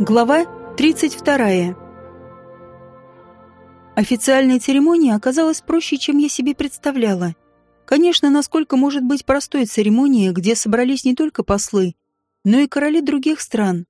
Глава 32. Официальная церемония оказалась проще, чем я себе представляла. Конечно, насколько может быть простой церемония, где собрались не только послы, но и короли других стран.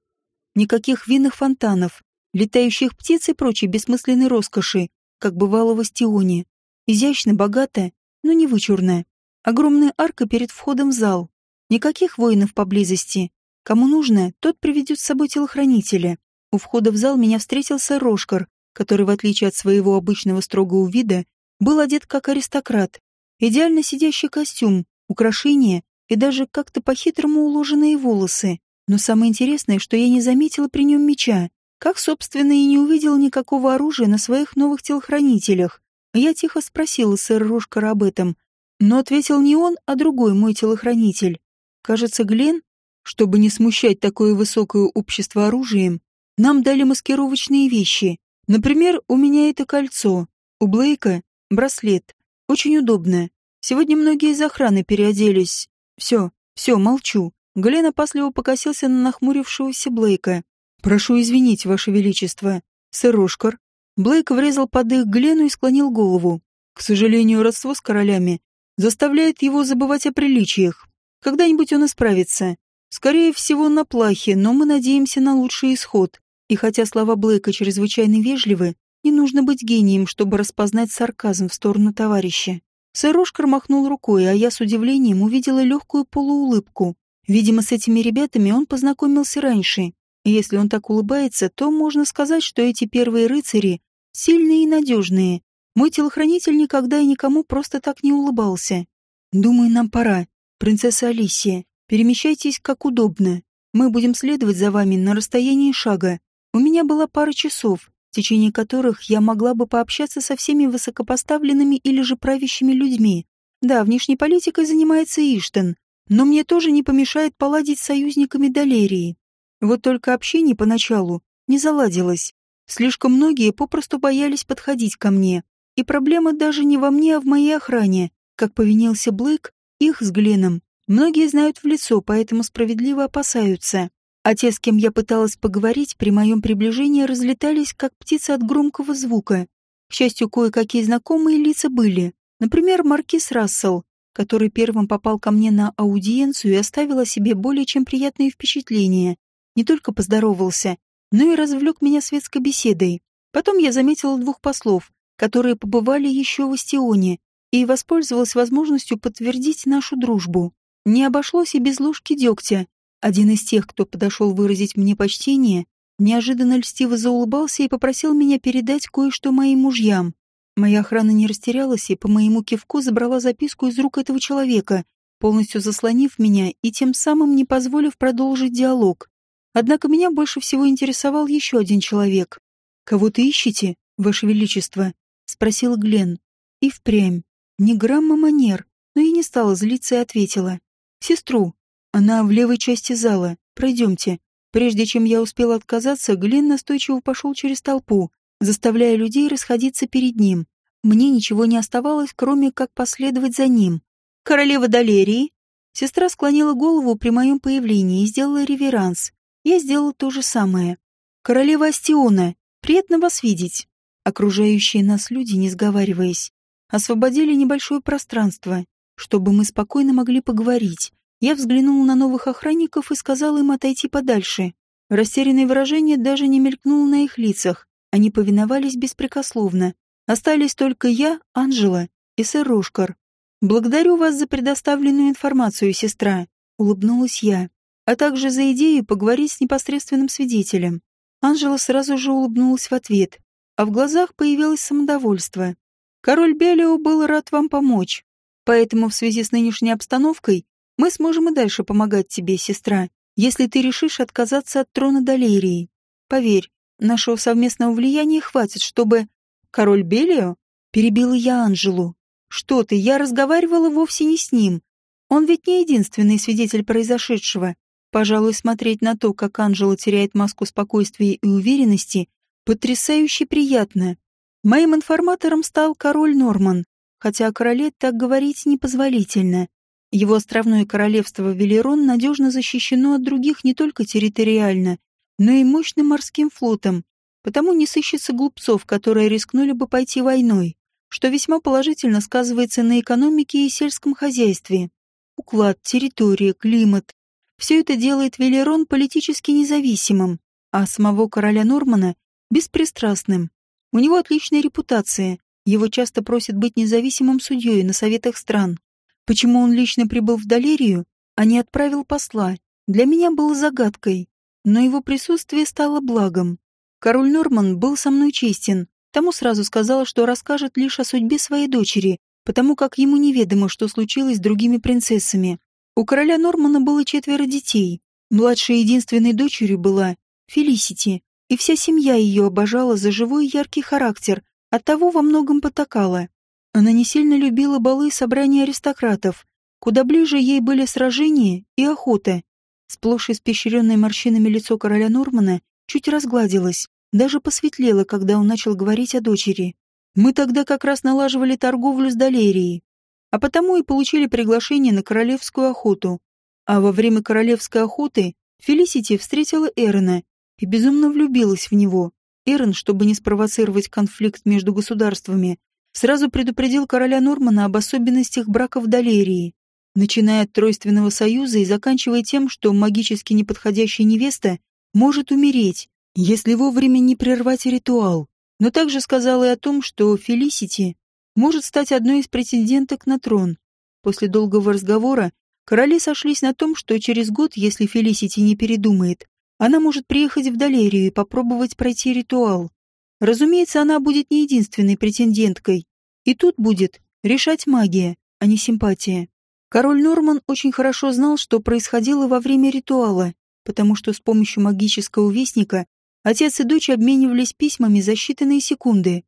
Никаких винных фонтанов, летающих птиц и прочей бессмысленной роскоши, как бывало в Астионе. Изящно, богато, но не вычурно. Огромная арка перед входом в зал. Никаких воинов поблизости. Кому нужно, тот приведет с собой телохранителя. У входа в зал меня встретился Рошкар, который, в отличие от своего обычного строгого вида, был одет как аристократ. Идеально сидящий костюм, украшения и даже как-то по-хитрому уложенные волосы. Но самое интересное, что я не заметила при нем меча, как, собственно, и не увидела никакого оружия на своих новых телохранителях. Я тихо спросила сэра Рошкара об этом, но ответил не он, а другой мой телохранитель. Кажется, Глен чтобы не смущать такое высокое общество оружием, нам дали маскировочные вещи. Например, у меня это кольцо, у Блейка — браслет. Очень удобно. Сегодня многие из охраны переоделись. Все, все, молчу. Глен опасливо покосился на нахмурившегося Блейка. «Прошу извинить, Ваше Величество. Сэр Рошкар». Блейк врезал под их Глену и склонил голову. К сожалению, родство с королями заставляет его забывать о приличиях. Когда-нибудь он исправится. Скорее всего, на плахе, но мы надеемся на лучший исход. И хотя слова Блейка чрезвычайно вежливы, не нужно быть гением, чтобы распознать сарказм в сторону товарища. Сэр Ошкар махнул рукой, а я с удивлением увидела легкую полуулыбку. Видимо, с этими ребятами он познакомился раньше. Если он так улыбается, то можно сказать, что эти первые рыцари сильные и надежные. Мой телохранитель никогда и никому просто так не улыбался. Думаю, нам пора. Принцесса Алисия, Перемещайтесь как удобно. Мы будем следовать за вами на расстоянии шага. У меня была пара часов, в течение которых я могла бы пообщаться со всеми высокопоставленными или же правящими людьми. Да, внешней политикой занимается Иштен, но мне тоже не помешает поладить с союзниками Далерии. Вот только общение поначалу не заладилось. Слишком многие попросту боялись подходить ко мне. И проблема даже не во мне, а в моей охране. Как повинился Блэк, их с Гленом Многие знают в лицо, поэтому справедливо опасаются. А те, с кем я пыталась поговорить, при моем приближении разлетались, как птицы от громкого звука. К счастью, кое-какие знакомые лица были. Например, маркиз Рассел, который первым попал ко мне на аудиенцию и оставил о себе более чем приятные впечатления. Не только поздоровался, но и развлек меня светской беседой. Потом я заметила двух послов, которые побывали еще в Астионе, и воспользовалась возможностью подтвердить нашу дружбу. Не обошлось и без ложки дегтя. Один из тех, кто подошел выразить мне почтение, неожиданно льстиво заулыбался и попросил меня передать кое-что моим мужьям. Моя охрана не растерялась и по моему кивку забрала записку из рук этого человека, полностью заслонив меня и тем самым не позволив продолжить диалог. Однако меня больше всего интересовал еще один человек. «Кого ты ищете, Ваше Величество?» — спросил Глен. И впрямь. Ни грамма манер, но я не стала злиться и ответила. Сестру. Она в левой части зала. Пройдемте. Прежде чем я успела отказаться, Глен настойчиво пошел через толпу, заставляя людей расходиться перед ним. Мне ничего не оставалось, кроме как последовать за ним. «Королева Далерии?» Сестра склонила голову при моем появлении и сделала реверанс. Я сделала то же самое. «Королева Астиона, приятно вас видеть». Окружающие нас люди, не сговариваясь, освободили небольшое пространство, чтобы мы спокойно могли поговорить. Я взглянул на новых охранников и сказал им отойти подальше. Растерянное выражение даже не мелькнуло на их лицах. Они повиновались беспрекословно. Остались только я, Анжела и сэр Рошкар. «Благодарю вас за предоставленную информацию, сестра», — улыбнулась я, а также за идею поговорить с непосредственным свидетелем. Анжела сразу же улыбнулась в ответ, а в глазах появилось самодовольство. «Король Белио был рад вам помочь. Поэтому в связи с нынешней обстановкой мы сможем и дальше помогать тебе, сестра, если ты решишь отказаться от трона Далерии. Поверь, нашего совместного влияния хватит, чтобы... Король Белио? Перебила я Анжелу. Что ты, я разговаривала вовсе не с ним. Он ведь не единственный свидетель произошедшего. Пожалуй, смотреть на то, как Анжела теряет маску спокойствия и уверенности, потрясающе приятно. Моим информатором стал король Норман, хотя о короле так говорить непозволительно. Его островное королевство Велерон надежно защищено от других не только территориально, но и мощным морским флотом, потому не сыщется глупцов, которые рискнули бы пойти войной, что весьма положительно сказывается на экономике и сельском хозяйстве. Уклад, территория, климат – все это делает Велерон политически независимым, а самого короля Нормана – беспристрастным. У него отличная репутация, его часто просят быть независимым судьей на советах стран. Почему он лично прибыл в Далерию, а не отправил посла, для меня было загадкой, но его присутствие стало благом. Король Норман был со мной честен, тому сразу сказала, что расскажет лишь о судьбе своей дочери, потому как ему неведомо, что случилось с другими принцессами. У короля Нормана было четверо детей. Младшей единственной дочерью была Фелисити, и вся семья ее обожала за живой яркий характер, оттого во многом потакала. Она не сильно любила балы и собрания аристократов, куда ближе ей были сражения и охота. Сплошь испещренное морщинами лицо короля Нормана чуть разгладилось, даже посветлело, когда он начал говорить о дочери. Мы тогда как раз налаживали торговлю с Далерией, а потому и получили приглашение на королевскую охоту. А во время королевской охоты Фелисити встретила Эрона и безумно влюбилась в него. Эрон, чтобы не спровоцировать конфликт между государствами, сразу предупредил короля Нормана об особенностях брака в Далерии, начиная от тройственного союза и заканчивая тем, что магически неподходящая невеста может умереть, если вовремя не прервать ритуал. Но также сказал и о том, что Фелисити может стать одной из претенденток на трон. После долгого разговора короли сошлись на том, что через год, если Фелисити не передумает, она может приехать в Далерию и попробовать пройти ритуал. Разумеется, она будет не единственной претенденткой. И тут будет решать магия, а не симпатия. Король Норман очень хорошо знал, что происходило во время ритуала, потому что с помощью магического вестника отец и дочь обменивались письмами за считанные секунды.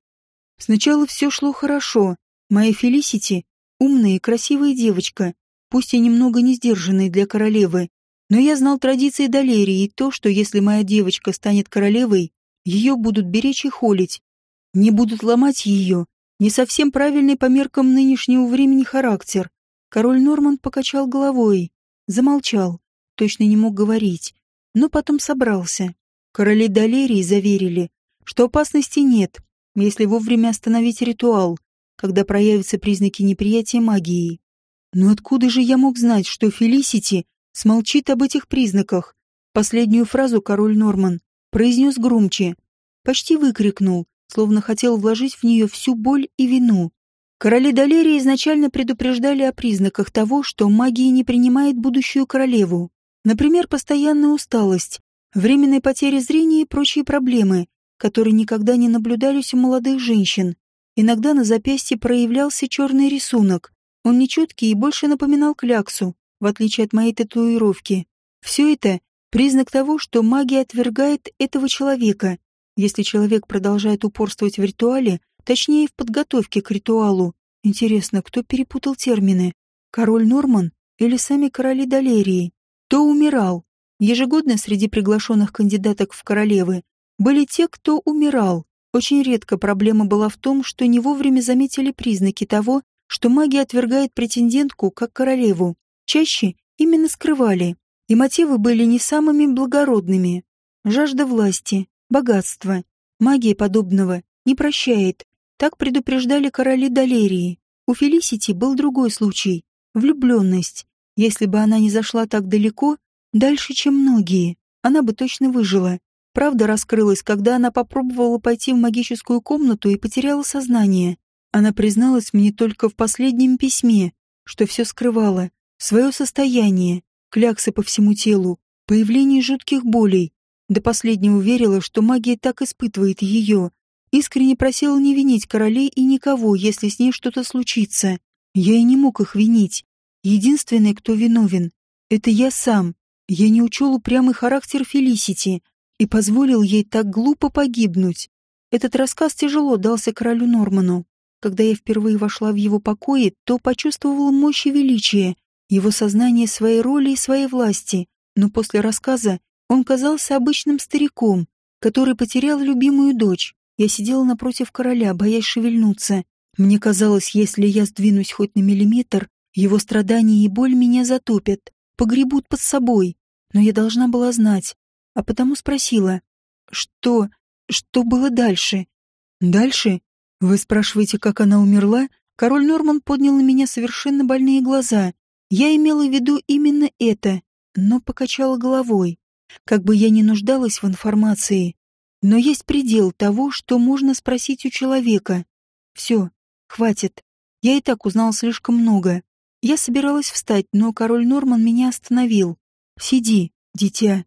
Сначала все шло хорошо. Моя Фелисити — умная и красивая девочка, пусть и немного не сдержанная для королевы, но я знал традиции Далерии и то, что если моя девочка станет королевой, ее будут беречь и холить. Не будут ломать ее, не совсем правильный по меркам нынешнего времени характер. Король Норман покачал головой, замолчал, точно не мог говорить, но потом собрался. Короли Далерии заверили, что опасности нет, если вовремя остановить ритуал, когда проявятся признаки неприятия магии. Но откуда же я мог знать, что Фелисити смолчит об этих признаках? Последнюю фразу король Норман произнес громче, почти выкрикнул, словно хотел вложить в нее всю боль и вину. Короли Далерии изначально предупреждали о признаках того, что магия не принимает будущую королеву. Например, постоянная усталость, временной потери зрения и прочие проблемы, которые никогда не наблюдались у молодых женщин. Иногда на запястье проявлялся черный рисунок. Он нечеткий и больше напоминал кляксу, в отличие от моей татуировки. Все это — признак того, что магия отвергает этого человека. Если человек продолжает упорствовать в ритуале, точнее в подготовке к ритуалу. Интересно, кто перепутал термины? Король Норман или сами короли Далерии? Кто умирал? Ежегодно среди приглашенных кандидаток в королевы были те, кто умирал. Очень редко проблема была в том, что не вовремя заметили признаки того, что магия отвергает претендентку как королеву. Чаще именно скрывали, и мотивы были не самыми благородными. Жажда власти, богатства, магия подобного не прощает. Так предупреждали короли Далерии. У Фелисити был другой случай — влюбленность. Если бы она не зашла так далеко, дальше, чем многие, она бы точно выжила. Правда раскрылась, когда она попробовала пойти в магическую комнату и потеряла сознание. Она призналась мне только в последнем письме, что все скрывала, свое состояние, кляксы по всему телу, появление жутких болей. До последнего верила, что магия так испытывает ее. Искренне просила не винить королей и никого, если с ней что-то случится. Я и не мог их винить. Единственный, кто виновен, это я сам. Я не учел упрямый характер Фелисити и позволил ей так глупо погибнуть. Этот рассказ тяжело дался королю Норману. Когда я впервые вошла в его покои, то почувствовала мощь и величие, его сознание своей роли и своей власти, но после рассказа он казался обычным стариком, который потерял любимую дочь. Я сидела напротив короля, боясь шевельнуться. Мне казалось, если я сдвинусь хоть на миллиметр, его страдания и боль меня затопят, погребут под собой. Но я должна была знать, а потому спросила, что... что было дальше? Дальше? Вы спрашиваете, как она умерла? Король Норман поднял на меня совершенно больные глаза. Я имела в виду именно это, но покачала головой. Как бы я ни нуждалась в информации, но есть предел того, что можно спросить у человека. Все, хватит. Я и так узнал слишком много. Я собиралась встать, но король Норман меня остановил. «Сиди, дитя.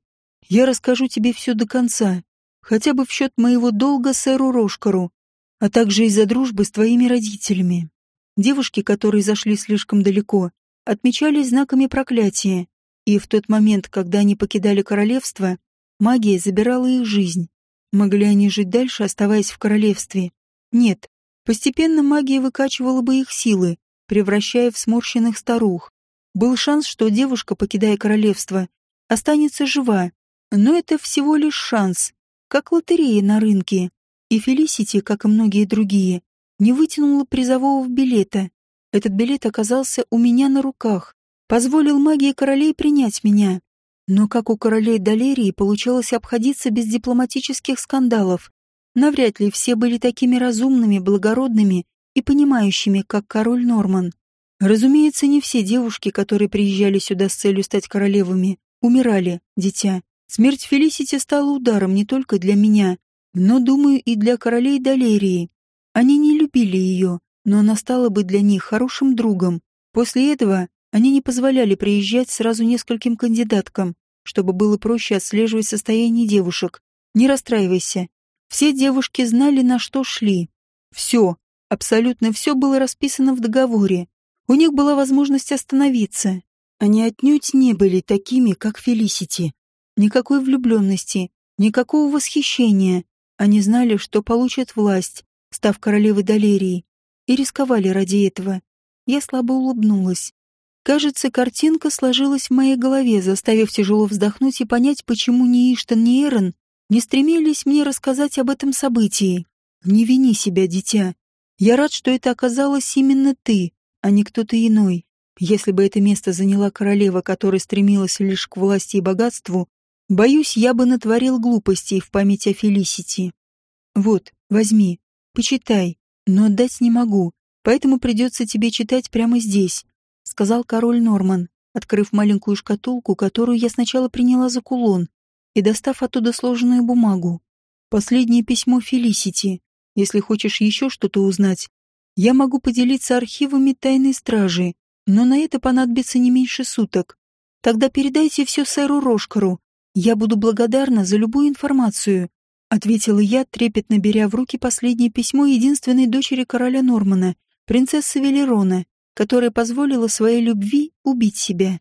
Я расскажу тебе все до конца, хотя бы в счет моего долга сэру Рошкару, а также из-за дружбы с твоими родителями». Девушки, которые зашли слишком далеко, отмечались знаками проклятия, и в тот момент, когда они покидали королевство, магия забирала их жизнь. Могли они жить дальше, оставаясь в королевстве? Нет. Постепенно магия выкачивала бы их силы, превращая в сморщенных старух. Был шанс, что девушка, покидая королевство, останется жива, но это всего лишь шанс, как лотерея на рынке. И Фелисити, как и многие другие, не вытянула призового билета. Этот билет оказался у меня на руках, позволил магии королей принять меня. Но как у королей Далерии получалось обходиться без дипломатических скандалов? Навряд ли все были такими разумными, благородными и понимающими, как король Норман. Разумеется, не все девушки, которые приезжали сюда с целью стать королевами, умирали, дитя. Смерть Фелисити стала ударом не только для меня, но, думаю, и для королей Далерии. Они не любили ее, но она стала бы для них хорошим другом. После этого они не позволяли приезжать сразу нескольким кандидаткам, чтобы было проще отслеживать состояние девушек. Не расстраивайся. Все девушки знали, на что шли. Все, Абсолютно все было расписано в договоре. У них была возможность остановиться. Они отнюдь не были такими, как Фелисити. Никакой влюбленности, никакого восхищения. Они знали, что получат власть, став королевой Далерии, и рисковали ради этого. Я слабо улыбнулась. Кажется, картинка сложилась в моей голове, заставив тяжело вздохнуть и понять, почему ни Иштан, ни Эрон не стремились мне рассказать об этом событии. Не вини себя, дитя. Я рад, что это оказалась именно ты, а не кто-то иной. Если бы это место заняла королева, которая стремилась лишь к власти и богатству, боюсь, я бы натворил глупостей в память о Фелисити. Вот, возьми, почитай, но отдать не могу, поэтому придется тебе читать прямо здесь, сказал король Норман, открыв маленькую шкатулку, которую я сначала приняла за кулон, и достав оттуда сложенную бумагу. Последнее письмо Фелисити. Если хочешь еще что-то узнать, я могу поделиться архивами тайной стражи, но на это понадобится не меньше суток. Тогда передайте все сэру Рошкару. Я буду благодарна за любую информацию», — ответила я, трепетно беря в руки последнее письмо единственной дочери короля Нормана, принцессы Велерона, которая позволила своей любви убить себя.